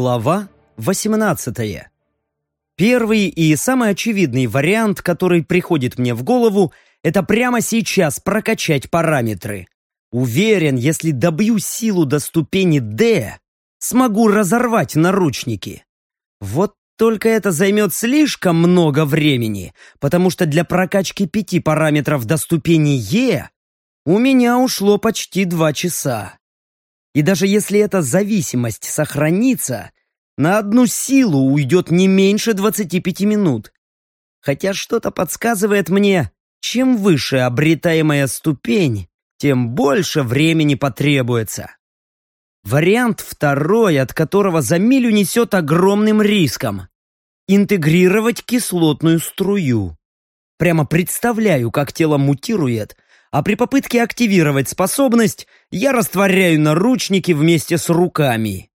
Глава 18. Первый и самый очевидный вариант, который приходит мне в голову, это прямо сейчас прокачать параметры. Уверен, если добью силу до ступени D, смогу разорвать наручники. Вот только это займет слишком много времени, потому что для прокачки пяти параметров до ступени E у меня ушло почти два часа. И даже если эта зависимость сохранится, на одну силу уйдет не меньше 25 минут. Хотя что-то подсказывает мне, чем выше обретаемая ступень, тем больше времени потребуется. Вариант второй, от которого за милю несет огромным риском. Интегрировать кислотную струю. Прямо представляю, как тело мутирует, а при попытке активировать способность я растворяю наручники вместе с руками.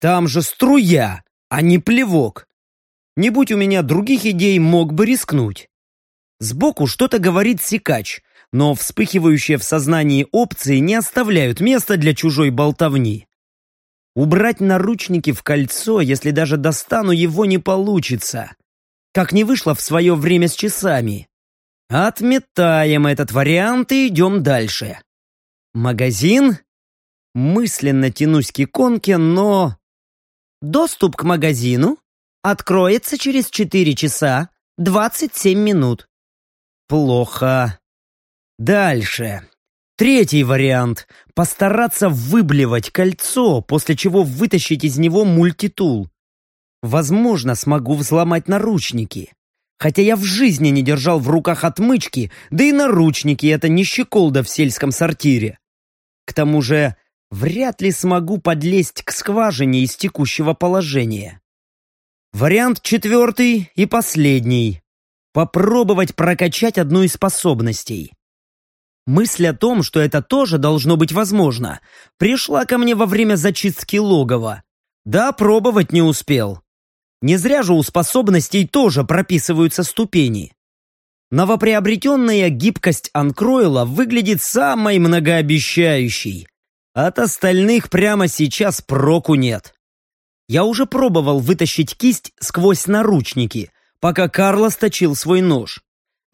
Там же струя, а не плевок. Не будь у меня других идей, мог бы рискнуть. Сбоку что-то говорит секач, но вспыхивающие в сознании опции не оставляют места для чужой болтовни. Убрать наручники в кольцо, если даже достану, его не получится. Как не вышло в свое время с часами. Отметаем этот вариант и идем дальше. Магазин? Мысленно тянусь к иконке, но... Доступ к магазину откроется через 4 часа 27 минут. Плохо. Дальше. Третий вариант – постараться выблевать кольцо, после чего вытащить из него мультитул. Возможно, смогу взломать наручники. Хотя я в жизни не держал в руках отмычки, да и наручники – это не щеколда в сельском сортире. К тому же, вряд ли смогу подлезть к скважине из текущего положения. Вариант четвертый и последний. Попробовать прокачать одну из способностей. Мысль о том, что это тоже должно быть возможно, пришла ко мне во время зачистки логова. Да, пробовать не успел. Не зря же у способностей тоже прописываются ступени. Новоприобретенная гибкость Анкройла выглядит самой многообещающей. От остальных прямо сейчас проку нет. Я уже пробовал вытащить кисть сквозь наручники, пока Карлос точил свой нож.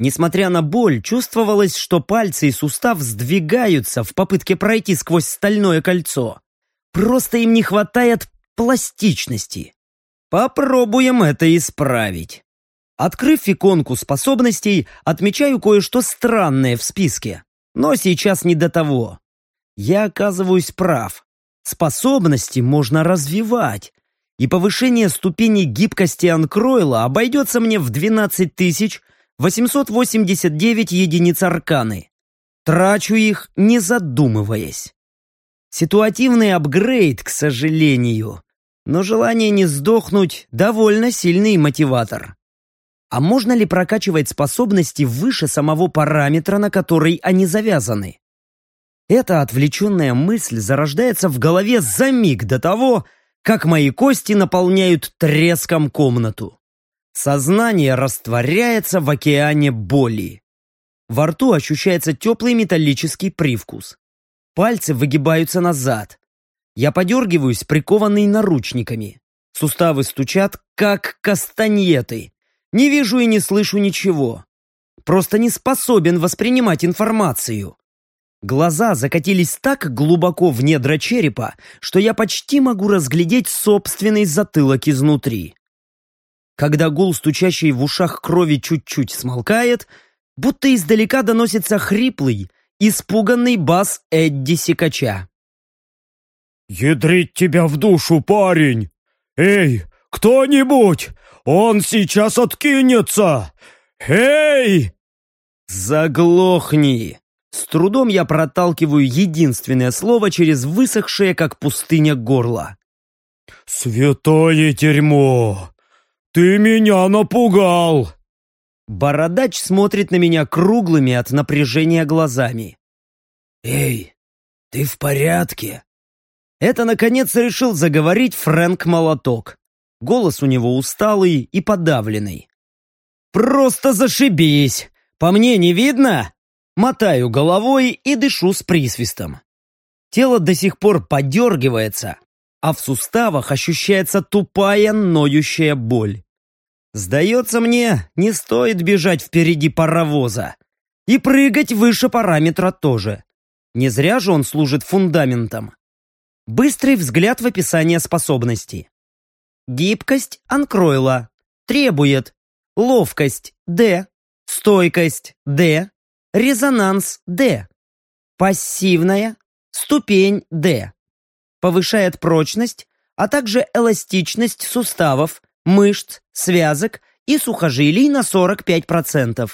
Несмотря на боль, чувствовалось, что пальцы и сустав сдвигаются в попытке пройти сквозь стальное кольцо. Просто им не хватает пластичности. Попробуем это исправить. Открыв иконку способностей, отмечаю кое-что странное в списке. Но сейчас не до того. Я оказываюсь прав. Способности можно развивать. И повышение ступени гибкости Анкройла обойдется мне в 12 тысяч 889 единиц арканы. Трачу их, не задумываясь. Ситуативный апгрейд, к сожалению. Но желание не сдохнуть – довольно сильный мотиватор. А можно ли прокачивать способности выше самого параметра, на который они завязаны? Эта отвлеченная мысль зарождается в голове за миг до того, как мои кости наполняют треском комнату. Сознание растворяется в океане боли. Во рту ощущается теплый металлический привкус. Пальцы выгибаются назад. Я подергиваюсь, прикованный наручниками. Суставы стучат, как кастаньеты. Не вижу и не слышу ничего. Просто не способен воспринимать информацию. Глаза закатились так глубоко в недра черепа, что я почти могу разглядеть собственный затылок изнутри. Когда гул, стучащий в ушах крови, чуть-чуть смолкает, будто издалека доносится хриплый, испуганный бас Эдди Сикача. «Ядрить тебя в душу, парень! Эй, кто-нибудь! Он сейчас откинется! Эй!» «Заглохни!» С трудом я проталкиваю единственное слово через высохшее, как пустыня, горло. «Святое дерьмо! «Ты меня напугал!» Бородач смотрит на меня круглыми от напряжения глазами. «Эй, ты в порядке?» Это, наконец, решил заговорить Фрэнк Молоток. Голос у него усталый и подавленный. «Просто зашибись! По мне не видно?» Мотаю головой и дышу с присвистом. Тело до сих пор подергивается, а в суставах ощущается тупая ноющая боль. Сдается мне, не стоит бежать впереди паровоза. И прыгать выше параметра тоже. Не зря же он служит фундаментом. Быстрый взгляд в описание способностей. Гибкость Анкройла. Требует. Ловкость D. Стойкость D. Резонанс D. Пассивная. Ступень D. Повышает прочность, а также эластичность суставов, мышц, связок и сухожилий на 45%.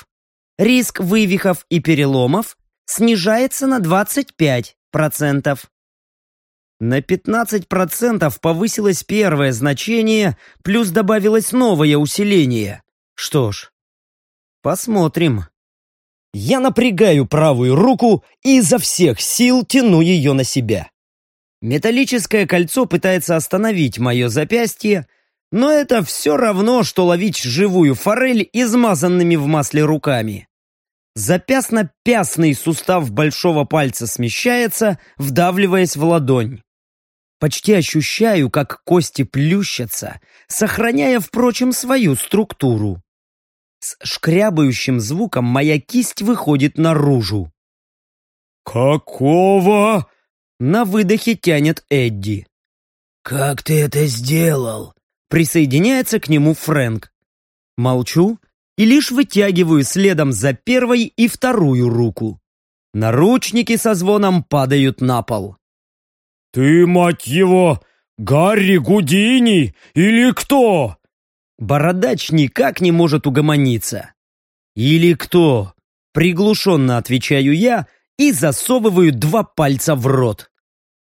Риск вывихов и переломов снижается на 25%. На 15% повысилось первое значение, плюс добавилось новое усиление. Что ж, посмотрим. Я напрягаю правую руку и изо всех сил тяну ее на себя. Металлическое кольцо пытается остановить мое запястье, но это все равно, что ловить живую форель измазанными в масле руками. Запястно-пястный сустав большого пальца смещается, вдавливаясь в ладонь. Почти ощущаю, как кости плющатся, сохраняя, впрочем, свою структуру. С шкрябающим звуком моя кисть выходит наружу. «Какого?» На выдохе тянет Эдди. «Как ты это сделал?» Присоединяется к нему Фрэнк. Молчу и лишь вытягиваю следом за первой и вторую руку. Наручники со звоном падают на пол. «Ты, мать его, Гарри Гудини или кто?» Бородач никак не может угомониться. «Или кто?» Приглушенно отвечаю я и засовываю два пальца в рот.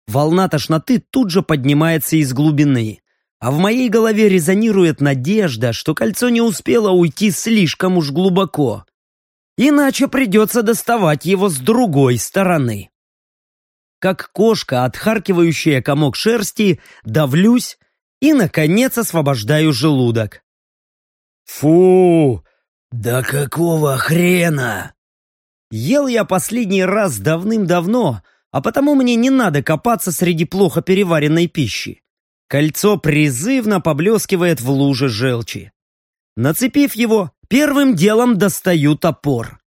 Волна тошноты тут же поднимается из глубины а в моей голове резонирует надежда, что кольцо не успело уйти слишком уж глубоко. Иначе придется доставать его с другой стороны. Как кошка, отхаркивающая комок шерсти, давлюсь и, наконец, освобождаю желудок. «Фу! Да какого хрена?» Ел я последний раз давным-давно, а потому мне не надо копаться среди плохо переваренной пищи. Кольцо призывно поблескивает в луже желчи. Нацепив его, первым делом достаю топор.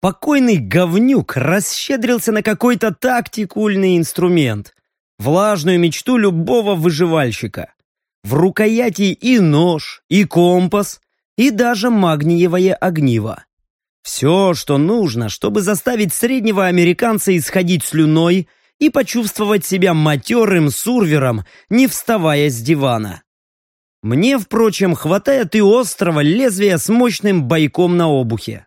Покойный говнюк расщедрился на какой-то тактикульный инструмент. Влажную мечту любого выживальщика. В рукояти и нож, и компас, и даже магниевое огниво. Все, что нужно, чтобы заставить среднего американца исходить слюной – и почувствовать себя матерым сурвером, не вставая с дивана. Мне, впрочем, хватает и острого лезвия с мощным бойком на обухе.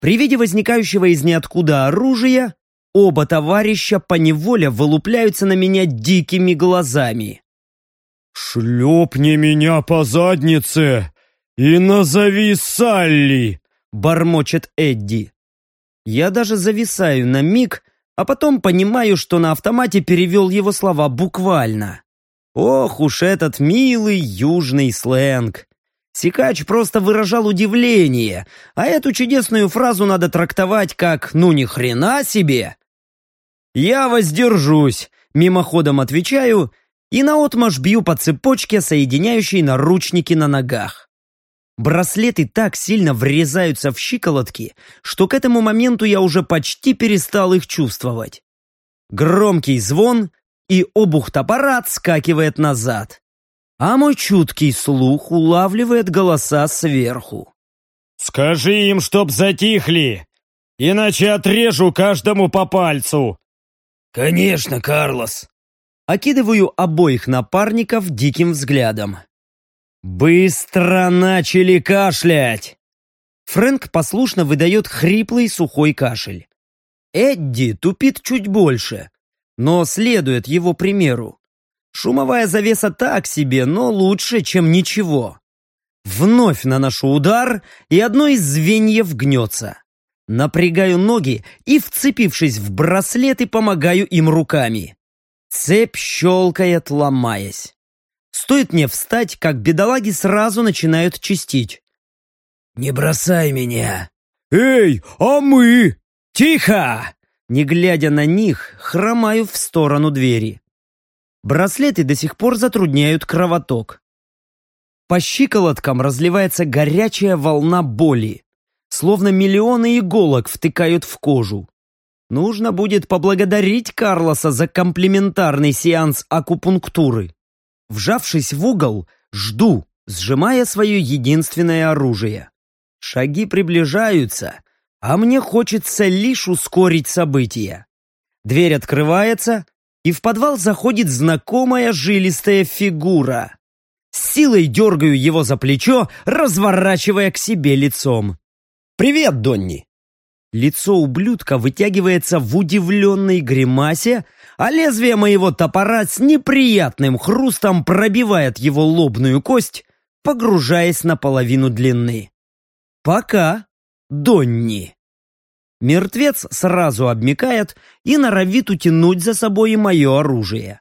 При виде возникающего из ниоткуда оружия, оба товарища поневоле вылупляются на меня дикими глазами. «Шлепни меня по заднице и назови Салли!» — бормочет Эдди. Я даже зависаю на миг, а потом понимаю, что на автомате перевел его слова буквально. Ох уж этот милый южный сленг. Сикач просто выражал удивление, а эту чудесную фразу надо трактовать как «ну ни хрена себе». Я воздержусь, мимоходом отвечаю и наотмашь бью по цепочке, соединяющей наручники на ногах. Браслеты так сильно врезаются в щиколотки, что к этому моменту я уже почти перестал их чувствовать. Громкий звон, и обух топора отскакивает назад. А мой чуткий слух улавливает голоса сверху. «Скажи им, чтоб затихли, иначе отрежу каждому по пальцу!» «Конечно, Карлос!» Окидываю обоих напарников диким взглядом. «Быстро начали кашлять!» Фрэнк послушно выдает хриплый сухой кашель. Эдди тупит чуть больше, но следует его примеру. Шумовая завеса так себе, но лучше, чем ничего. Вновь наношу удар, и одно из звеньев гнется. Напрягаю ноги и, вцепившись в браслеты, помогаю им руками. Цепь щелкает, ломаясь. Стоит мне встать, как бедолаги сразу начинают чистить. «Не бросай меня!» «Эй, а мы?» «Тихо!» Не глядя на них, хромаю в сторону двери. Браслеты до сих пор затрудняют кровоток. По щиколоткам разливается горячая волна боли, словно миллионы иголок втыкают в кожу. Нужно будет поблагодарить Карлоса за комплиментарный сеанс акупунктуры. Вжавшись в угол, жду, сжимая свое единственное оружие. Шаги приближаются, а мне хочется лишь ускорить события. Дверь открывается, и в подвал заходит знакомая жилистая фигура. С силой дергаю его за плечо, разворачивая к себе лицом. «Привет, Донни!» Лицо ублюдка вытягивается в удивленной гримасе, а лезвие моего топора с неприятным хрустом пробивает его лобную кость, погружаясь на половину длины. Пока, Донни. Мертвец сразу обмикает и норовит утянуть за собой и мое оружие.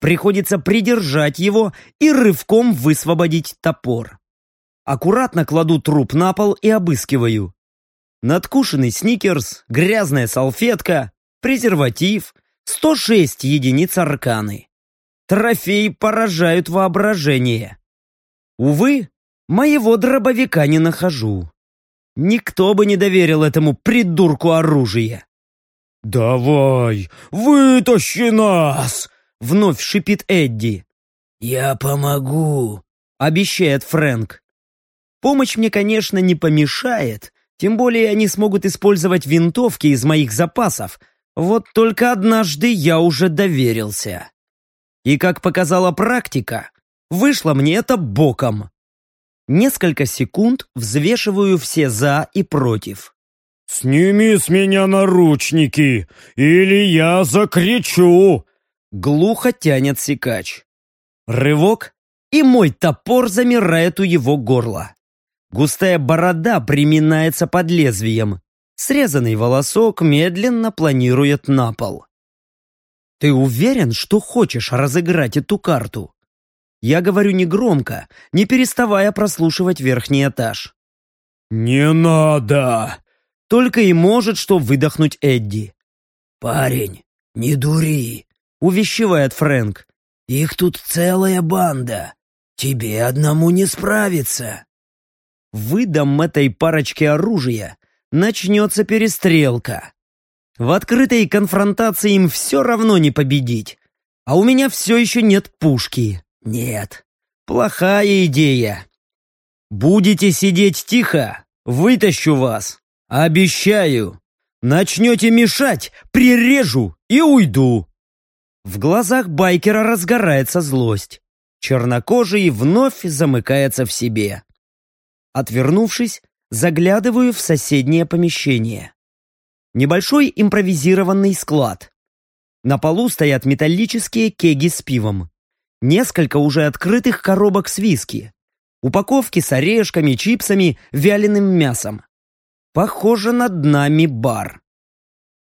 Приходится придержать его и рывком высвободить топор. Аккуратно кладу труп на пол и обыскиваю. Надкушенный сникерс, грязная салфетка, презерватив, 106 единиц арканы. Трофеи поражают воображение. Увы, моего дробовика не нахожу. Никто бы не доверил этому придурку оружие. «Давай, вытащи нас!» Вновь шипит Эдди. «Я помогу», — обещает Фрэнк. Помощь мне, конечно, не помешает, тем более они смогут использовать винтовки из моих запасов. Вот только однажды я уже доверился. И как показала практика, вышло мне это боком. Несколько секунд взвешиваю все «за» и «против». «Сними с меня наручники, или я закричу!» Глухо тянет секач. Рывок, и мой топор замирает у его горла. Густая борода приминается под лезвием. Срезанный волосок медленно планирует на пол. «Ты уверен, что хочешь разыграть эту карту?» Я говорю негромко, не переставая прослушивать верхний этаж. «Не надо!» Только и может что выдохнуть Эдди. «Парень, не дури увещевает Фрэнк. «Их тут целая банда. Тебе одному не справиться». Выдам этой парочке оружия, начнется перестрелка. В открытой конфронтации им все равно не победить. А у меня все еще нет пушки. Нет, плохая идея. Будете сидеть тихо, вытащу вас. Обещаю. Начнете мешать, прирежу и уйду. В глазах байкера разгорается злость. Чернокожий вновь замыкается в себе. Отвернувшись, заглядываю в соседнее помещение. Небольшой импровизированный склад. На полу стоят металлические кеги с пивом. Несколько уже открытых коробок с виски. Упаковки с орешками, чипсами, вяленым мясом. Похоже, над нами бар.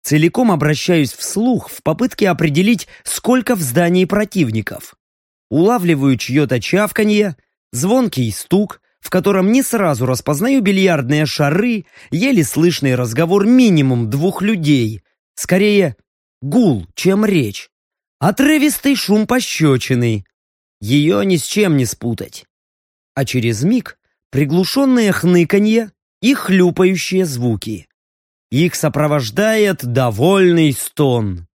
Целиком обращаюсь вслух в попытке определить, сколько в здании противников. Улавливаю чье-то чавканье, звонкий стук, в котором не сразу распознаю бильярдные шары, еле слышный разговор минимум двух людей. Скорее, гул, чем речь. Отрывистый шум пощечины. Ее ни с чем не спутать. А через миг приглушенное хныканье и хлюпающие звуки. Их сопровождает довольный стон.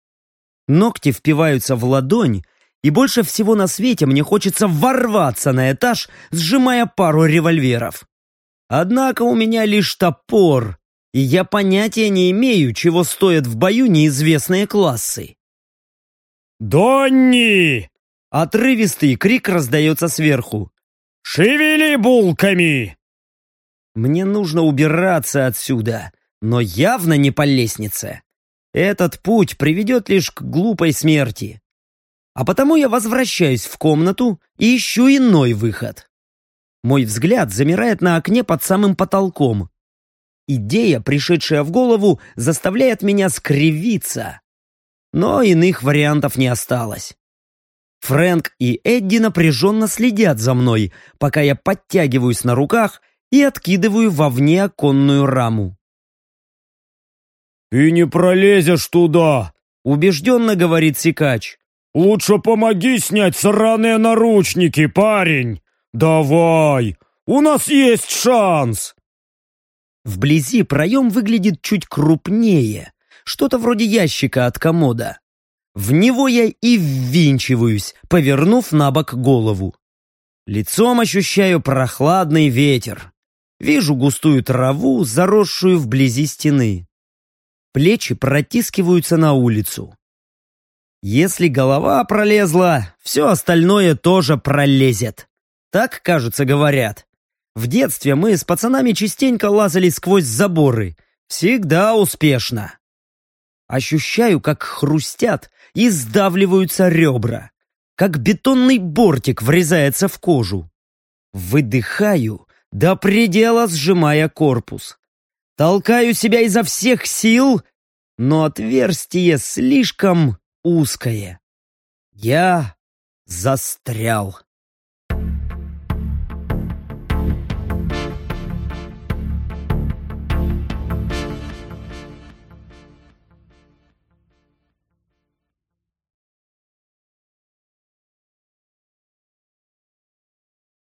Ногти впиваются в ладонь, и больше всего на свете мне хочется ворваться на этаж, сжимая пару револьверов. Однако у меня лишь топор, и я понятия не имею, чего стоят в бою неизвестные классы. «Донни!» Отрывистый крик раздается сверху. «Шевели булками!» Мне нужно убираться отсюда, но явно не по лестнице. Этот путь приведет лишь к глупой смерти. А потому я возвращаюсь в комнату и ищу иной выход. Мой взгляд замирает на окне под самым потолком. Идея, пришедшая в голову, заставляет меня скривиться. Но иных вариантов не осталось. Фрэнк и Эдди напряженно следят за мной, пока я подтягиваюсь на руках и откидываю вовне оконную раму. «И не пролезешь туда!» — убежденно говорит Сикач. Лучше помоги снять сраные наручники, парень! Давай! У нас есть шанс!» Вблизи проем выглядит чуть крупнее, что-то вроде ящика от комода. В него я и ввинчиваюсь, повернув на бок голову. Лицом ощущаю прохладный ветер. Вижу густую траву, заросшую вблизи стены. Плечи протискиваются на улицу. Если голова пролезла, все остальное тоже пролезет. Так, кажется, говорят. В детстве мы с пацанами частенько лазали сквозь заборы. Всегда успешно. Ощущаю, как хрустят и сдавливаются ребра. Как бетонный бортик врезается в кожу. Выдыхаю, до предела сжимая корпус. Толкаю себя изо всех сил, но отверстие слишком узкое. Я застрял.